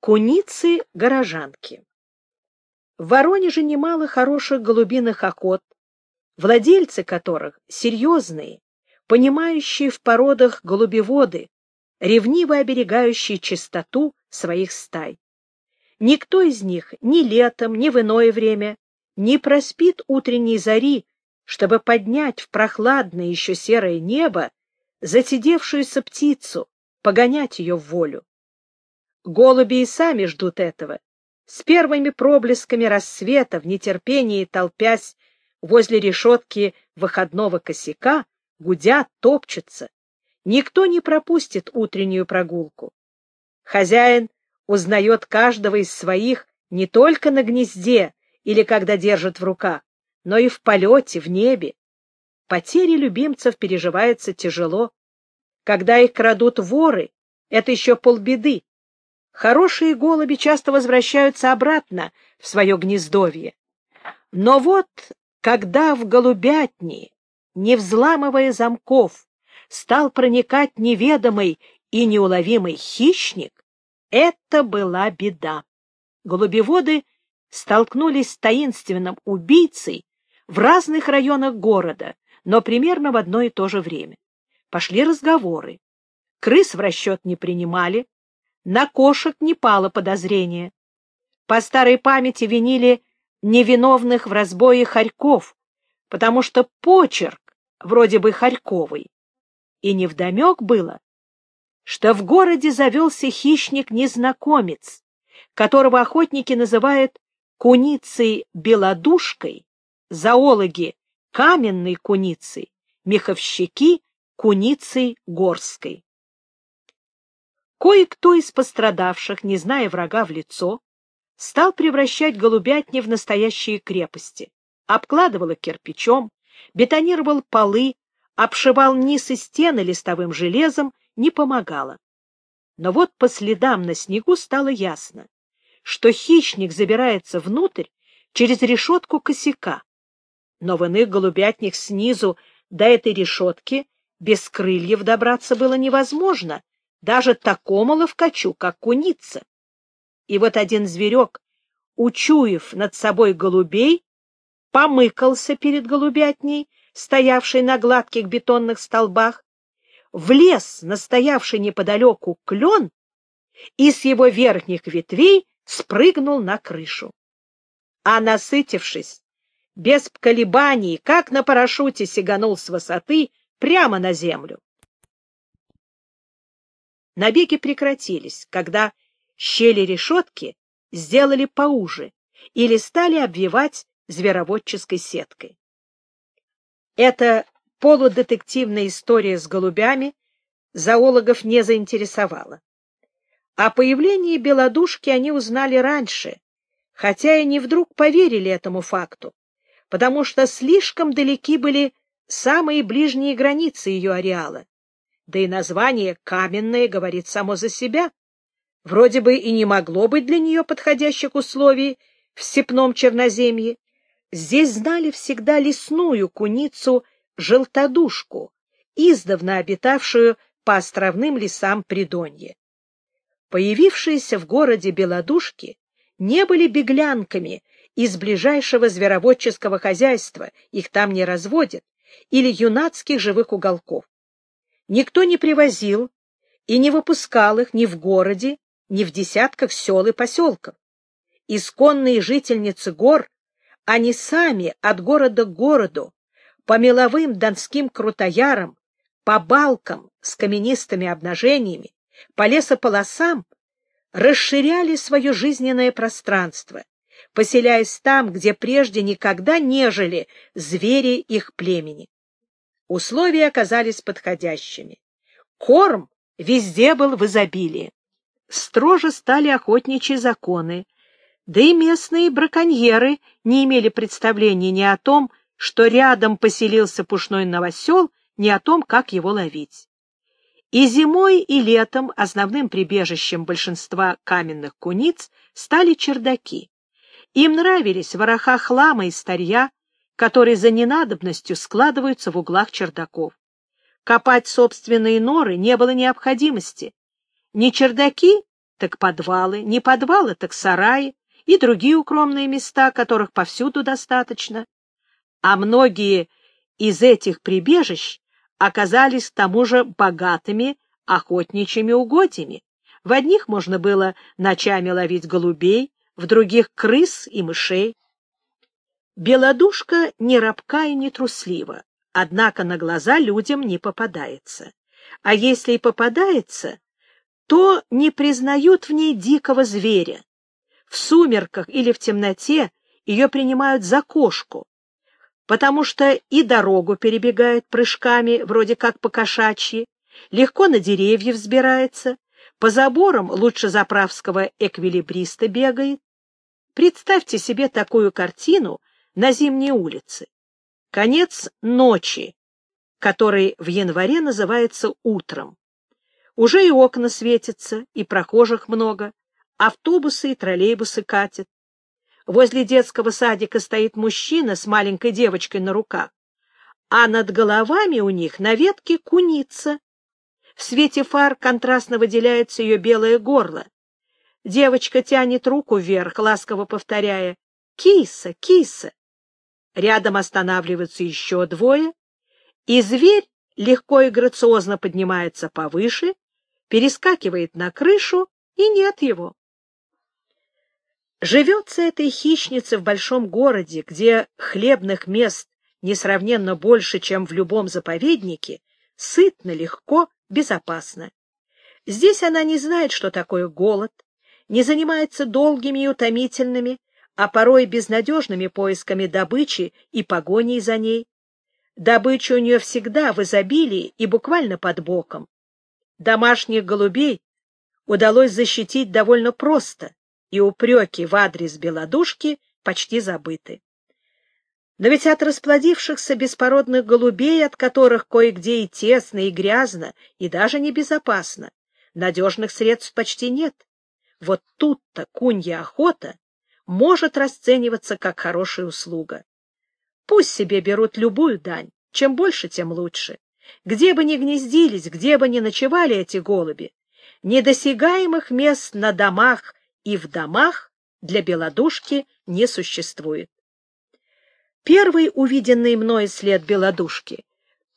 Куницы-горожанки. В Воронеже немало хороших голубиных охот, владельцы которых серьезные, понимающие в породах голубеводы, ревниво оберегающие чистоту своих стай. Никто из них ни летом, ни в иное время не проспит утренней зари, чтобы поднять в прохладное еще серое небо засидевшуюся птицу, погонять ее в волю. Голуби и сами ждут этого, с первыми проблесками рассвета в нетерпении толпясь возле решетки выходного косяка, гудят, топчутся. Никто не пропустит утреннюю прогулку. Хозяин узнает каждого из своих не только на гнезде или когда держит в руках, но и в полете, в небе. Потери любимцев переживается тяжело. Когда их крадут воры, это еще полбеды. Хорошие голуби часто возвращаются обратно в свое гнездовье. Но вот, когда в голубятни, не взламывая замков, стал проникать неведомый и неуловимый хищник, это была беда. Голубеводы столкнулись с таинственным убийцей в разных районах города, но примерно в одно и то же время. Пошли разговоры. Крыс в расчет не принимали, на кошек не пало подозрение. По старой памяти винили невиновных в разбое хорьков, потому что почерк вроде бы хорьковый. И невдомек было, что в городе завелся хищник-незнакомец, которого охотники называют куницей-белодушкой, зоологи — каменной куницей, меховщики — куницей горской. Кое-кто из пострадавших, не зная врага в лицо, стал превращать голубятни в настоящие крепости, обкладывал их кирпичом, бетонировал полы, обшивал низ и стены листовым железом, не помогало. Но вот по следам на снегу стало ясно, что хищник забирается внутрь через решетку косяка. Но в иных голубятнях снизу до этой решетки без крыльев добраться было невозможно, даже такому ловкачу, как куница. И вот один зверек, учуяв над собой голубей, помыкался перед голубятней, стоявшей на гладких бетонных столбах, влез на стоявший неподалеку клен и с его верхних ветвей спрыгнул на крышу. А насытившись, без колебаний, как на парашюте сиганул с высоты прямо на землю. Набеги прекратились, когда щели решетки сделали поуже или стали обвивать звероводческой сеткой. Эта полудетективная история с голубями зоологов не заинтересовала. О появлении белодушки они узнали раньше, хотя и не вдруг поверили этому факту, потому что слишком далеки были самые ближние границы ее ареала да и название «каменное» говорит само за себя. Вроде бы и не могло быть для нее подходящих условий в степном черноземье. Здесь знали всегда лесную куницу-желтодушку, издавна обитавшую по островным лесам Придонья. Появившиеся в городе белодушки не были беглянками из ближайшего звероводческого хозяйства, их там не разводят, или юнацких живых уголков. Никто не привозил и не выпускал их ни в городе, ни в десятках сел и поселков. Исконные жительницы гор, они сами от города к городу, по меловым донским крутоярам, по балкам с каменистыми обнажениями, по лесополосам, расширяли свое жизненное пространство, поселяясь там, где прежде никогда не жили звери их племени. Условия оказались подходящими. Корм везде был в изобилии. Строже стали охотничьи законы, да и местные браконьеры не имели представления ни о том, что рядом поселился пушной новосел, ни о том, как его ловить. И зимой, и летом основным прибежищем большинства каменных куниц стали чердаки. Им нравились вороха хлама и старья, которые за ненадобностью складываются в углах чердаков. Копать собственные норы не было необходимости. Ни чердаки так подвалы, не подвалы, так сараи и другие укромные места, которых повсюду достаточно. А многие из этих прибежищ оказались к тому же богатыми охотничьими угодьями. В одних можно было ночами ловить голубей, в других — крыс и мышей. Белодушка не рабка и не труслива, однако на глаза людям не попадается. А если и попадается, то не признают в ней дикого зверя. В сумерках или в темноте ее принимают за кошку, потому что и дорогу перебегает прыжками, вроде как по кошачьи, легко на деревья взбирается, по заборам лучше заправского эквилибриста бегает. Представьте себе такую картину на зимней улице. Конец ночи, который в январе называется утром. Уже и окна светятся, и прохожих много, автобусы и троллейбусы катят. Возле детского садика стоит мужчина с маленькой девочкой на руках, а над головами у них на ветке куница. В свете фар контрастно выделяется ее белое горло. Девочка тянет руку вверх, ласково повторяя «Киса, киса!». Рядом останавливаются еще двое, и зверь легко и грациозно поднимается повыше, перескакивает на крышу, и нет его. Живется этой хищнице в большом городе, где хлебных мест несравненно больше, чем в любом заповеднике, сытно, легко, безопасно. Здесь она не знает, что такое голод, не занимается долгими и утомительными, а порой безнадежными поисками добычи и погоней за ней. Добыча у нее всегда в изобилии и буквально под боком. Домашних голубей удалось защитить довольно просто, и упреки в адрес белодушки почти забыты. Но ведь от расплодившихся беспородных голубей, от которых кое-где и тесно, и грязно, и даже небезопасно, надежных средств почти нет. Вот тут-то кунья охота может расцениваться как хорошая услуга. Пусть себе берут любую дань, чем больше, тем лучше. Где бы ни гнездились, где бы ни ночевали эти голуби, недосягаемых мест на домах и в домах для белодушки не существует. Первый увиденный мной след белодушки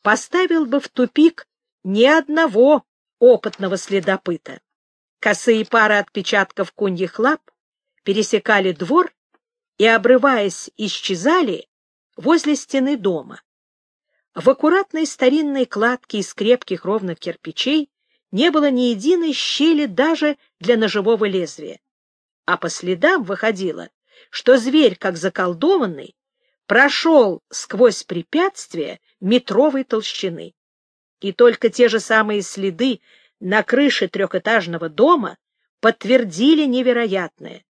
поставил бы в тупик ни одного опытного следопыта. Косые пары отпечатков куньих лап пересекали двор и, обрываясь, исчезали возле стены дома. В аккуратной старинной кладке из крепких ровных кирпичей не было ни единой щели даже для ножевого лезвия. А по следам выходило, что зверь, как заколдованный, прошел сквозь препятствия метровой толщины. И только те же самые следы на крыше трехэтажного дома подтвердили невероятное.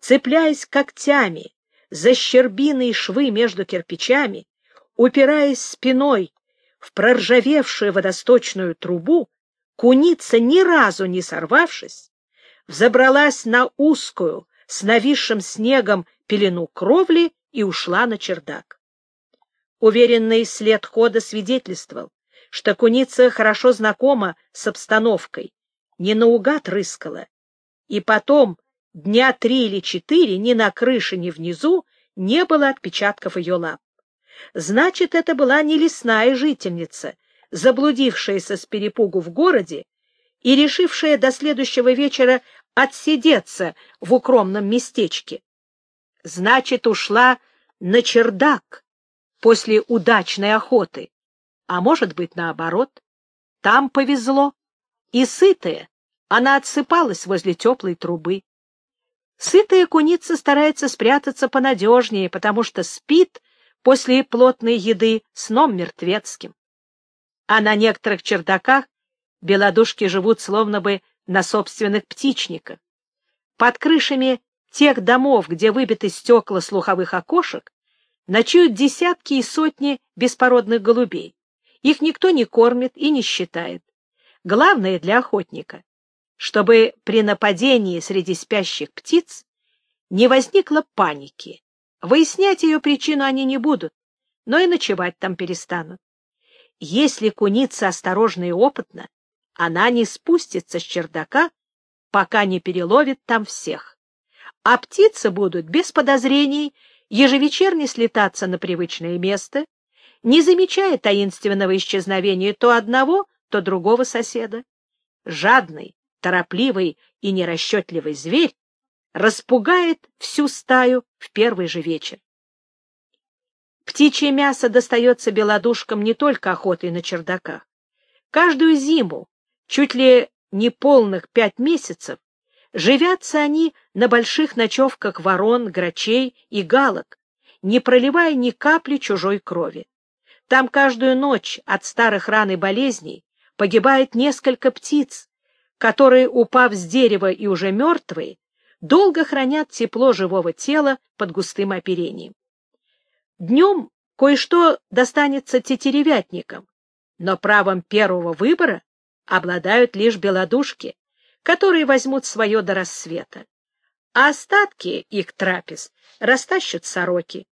Цепляясь когтями за щербины и швы между кирпичами, упираясь спиной в проржавевшую водосточную трубу, куница, ни разу не сорвавшись, взобралась на узкую, с нависшим снегом пелену кровли и ушла на чердак. Уверенный след хода свидетельствовал, что куница хорошо знакома с обстановкой, не наугад рыскала. И потом, дня три или четыре, ни на крыше, ни внизу не было отпечатков ее лап. Значит, это была не лесная жительница, заблудившаяся с перепугу в городе и решившая до следующего вечера отсидеться в укромном местечке. Значит, ушла на чердак после удачной охоты. А может быть, наоборот. Там повезло. И сытая, она отсыпалась возле теплой трубы. Сытая куница старается спрятаться понадежнее, потому что спит после плотной еды сном мертвецким. А на некоторых чердаках белодушки живут словно бы на собственных птичниках. Под крышами тех домов, где выбиты стекла слуховых окошек, ночуют десятки и сотни беспородных голубей. Их никто не кормит и не считает. Главное для охотника, чтобы при нападении среди спящих птиц не возникло паники. Выяснять ее причину они не будут, но и ночевать там перестанут. Если куница осторожна и опытна, она не спустится с чердака, пока не переловит там всех. А птицы будут без подозрений ежевечерне слетаться на привычное место, не замечая таинственного исчезновения то одного, то другого соседа. Жадный, торопливый и нерасчетливый зверь распугает всю стаю в первый же вечер. Птичье мясо достается белодушкам не только охотой на чердаках. Каждую зиму, чуть ли не полных пять месяцев, живятся они на больших ночевках ворон, грачей и галок, не проливая ни капли чужой крови. Там каждую ночь от старых ран и болезней погибает несколько птиц, которые, упав с дерева и уже мертвые, долго хранят тепло живого тела под густым оперением. Днем кое-что достанется тетеревятникам, но правом первого выбора обладают лишь белодушки, которые возьмут свое до рассвета, а остатки их трапез растащат сороки.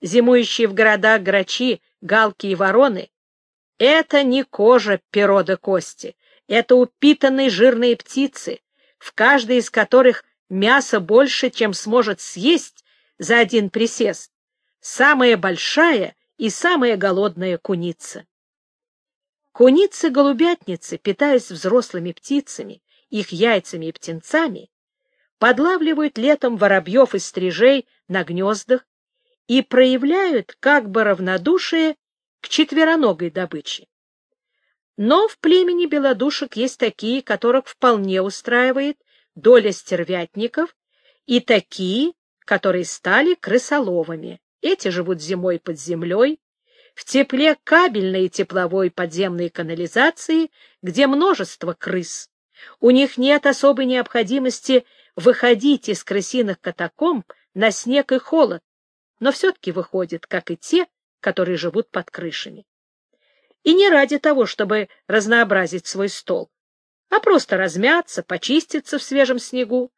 Зимующие в городах грачи, галки и вороны — это не кожа, перо да кости, это упитанные жирные птицы, в каждой из которых мясо больше, чем сможет съесть за один присест, самая большая и самая голодная куница. Куницы-голубятницы, питаясь взрослыми птицами, их яйцами и птенцами, подлавливают летом воробьев и стрижей на гнездах и проявляют как бы равнодушие к четвероногой добыче. Но в племени белодушек есть такие, которых вполне устраивает доля стервятников, и такие, которые стали крысоловами. Эти живут зимой под землей, в тепле кабельной и тепловой подземной канализации, где множество крыс. У них нет особой необходимости выходить из крысиных катакомб на снег и холод, но все-таки выходят, как и те, которые живут под крышами. И не ради того, чтобы разнообразить свой стол, а просто размяться, почиститься в свежем снегу,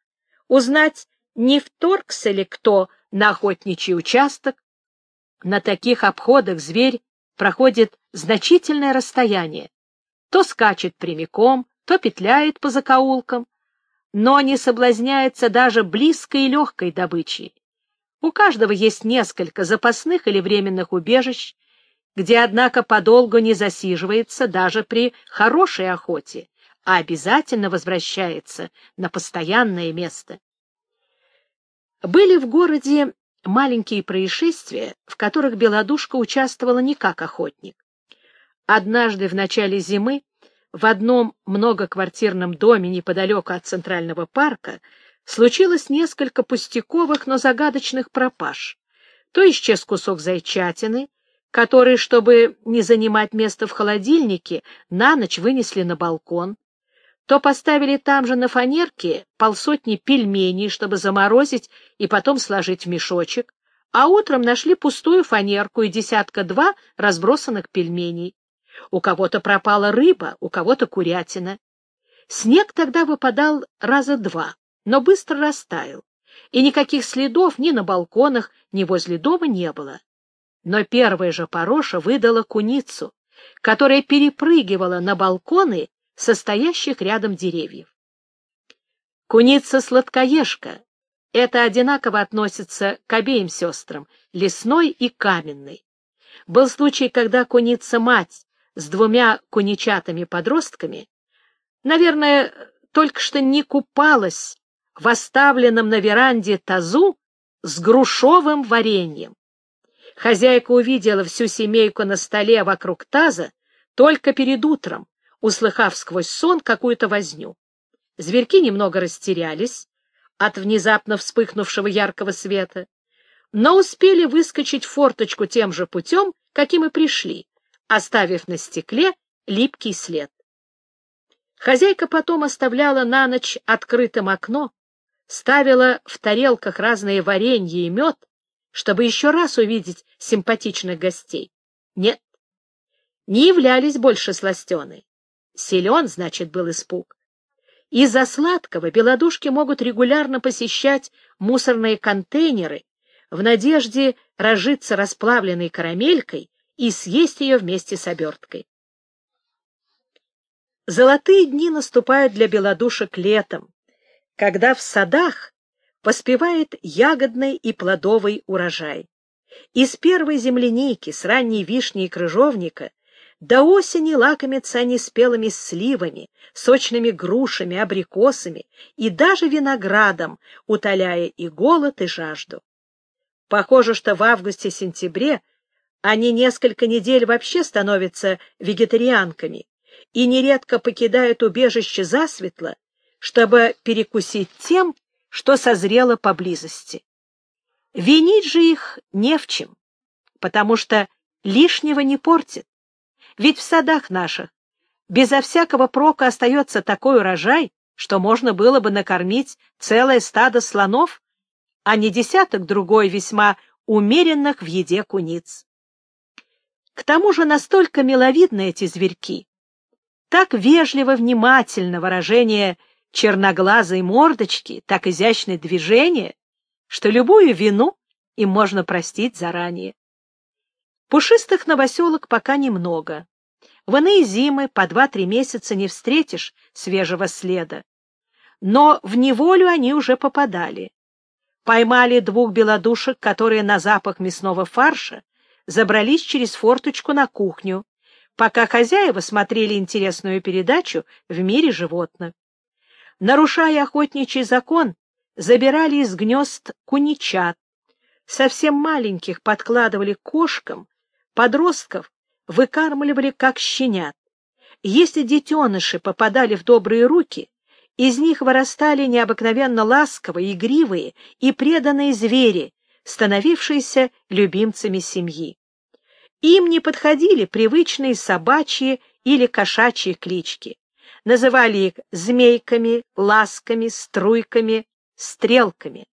узнать, не вторгся ли кто на охотничий участок, на таких обходах зверь проходит значительное расстояние, то скачет прямиком, то петляет по закоулкам, но не соблазняется даже близкой и легкой добычей. У каждого есть несколько запасных или временных убежищ, где, однако, подолгу не засиживается даже при хорошей охоте, а обязательно возвращается на постоянное место. Были в городе маленькие происшествия, в которых Белодушка участвовала не как охотник. Однажды в начале зимы в одном многоквартирном доме неподалеку от Центрального парка случилось несколько пустяковых, но загадочных пропаж. То исчез кусок зайчатины, который, чтобы не занимать место в холодильнике, на ночь вынесли на балкон, то поставили там же на фанерке полсотни пельменей, чтобы заморозить и потом сложить в мешочек, а утром нашли пустую фанерку и десятка-два разбросанных пельменей. У кого-то пропала рыба, у кого-то курятина. Снег тогда выпадал раза два, но быстро растаял, и никаких следов ни на балконах, ни возле дома не было. Но первая же пороша выдала куницу, которая перепрыгивала на балконы состоящих рядом деревьев. Куница-сладкоежка — это одинаково относится к обеим сестрам, лесной и каменной. Был случай, когда куница-мать с двумя куничатами-подростками, наверное, только что не купалась в оставленном на веранде тазу с грушовым вареньем. Хозяйка увидела всю семейку на столе вокруг таза только перед утром, услыхав сквозь сон какую-то возню. Зверьки немного растерялись от внезапно вспыхнувшего яркого света, но успели выскочить в форточку тем же путем, каким и пришли, оставив на стекле липкий след. Хозяйка потом оставляла на ночь открытым окно, ставила в тарелках разные варенье и мед, чтобы еще раз увидеть симпатичных гостей. Нет, не являлись больше сластены. Силен, значит, был испуг. Из-за сладкого белодушки могут регулярно посещать мусорные контейнеры в надежде разжиться расплавленной карамелькой и съесть ее вместе с оберткой. Золотые дни наступают для белодушек летом, когда в садах поспевает ягодный и плодовый урожай. Из первой земляники с ранней вишни и крыжовника до осени лакомятся они спелыми сливами, сочными грушами, абрикосами и даже виноградом, утоляя и голод, и жажду. Похоже, что в августе-сентябре они несколько недель вообще становятся вегетарианками и нередко покидают убежище засветло, чтобы перекусить тем, что созрело поблизости. Винить же их не в чем, потому что лишнего не портит. Ведь в садах наших безо всякого прока остается такой урожай, что можно было бы накормить целое стадо слонов, а не десяток другой весьма умеренных в еде куниц. К тому же настолько миловидны эти зверьки, так вежливо внимательно выражение черноглазой мордочки, так изящное движение, что любую вину им можно простить заранее. Пушистых новоселок пока немного. В иные зимы по два-три месяца не встретишь свежего следа. Но в неволю они уже попадали. Поймали двух белодушек, которые на запах мясного фарша забрались через форточку на кухню, пока хозяева смотрели интересную передачу в мире животных. Нарушая охотничий закон, забирали из гнезд куничат, совсем маленьких подкладывали кошкам, Подростков выкармливали как щенят. Если детеныши попадали в добрые руки, из них вырастали необыкновенно ласковые, игривые и преданные звери, становившиеся любимцами семьи. Им не подходили привычные собачьи или кошачьи клички. Называли их змейками, ласками, струйками, стрелками.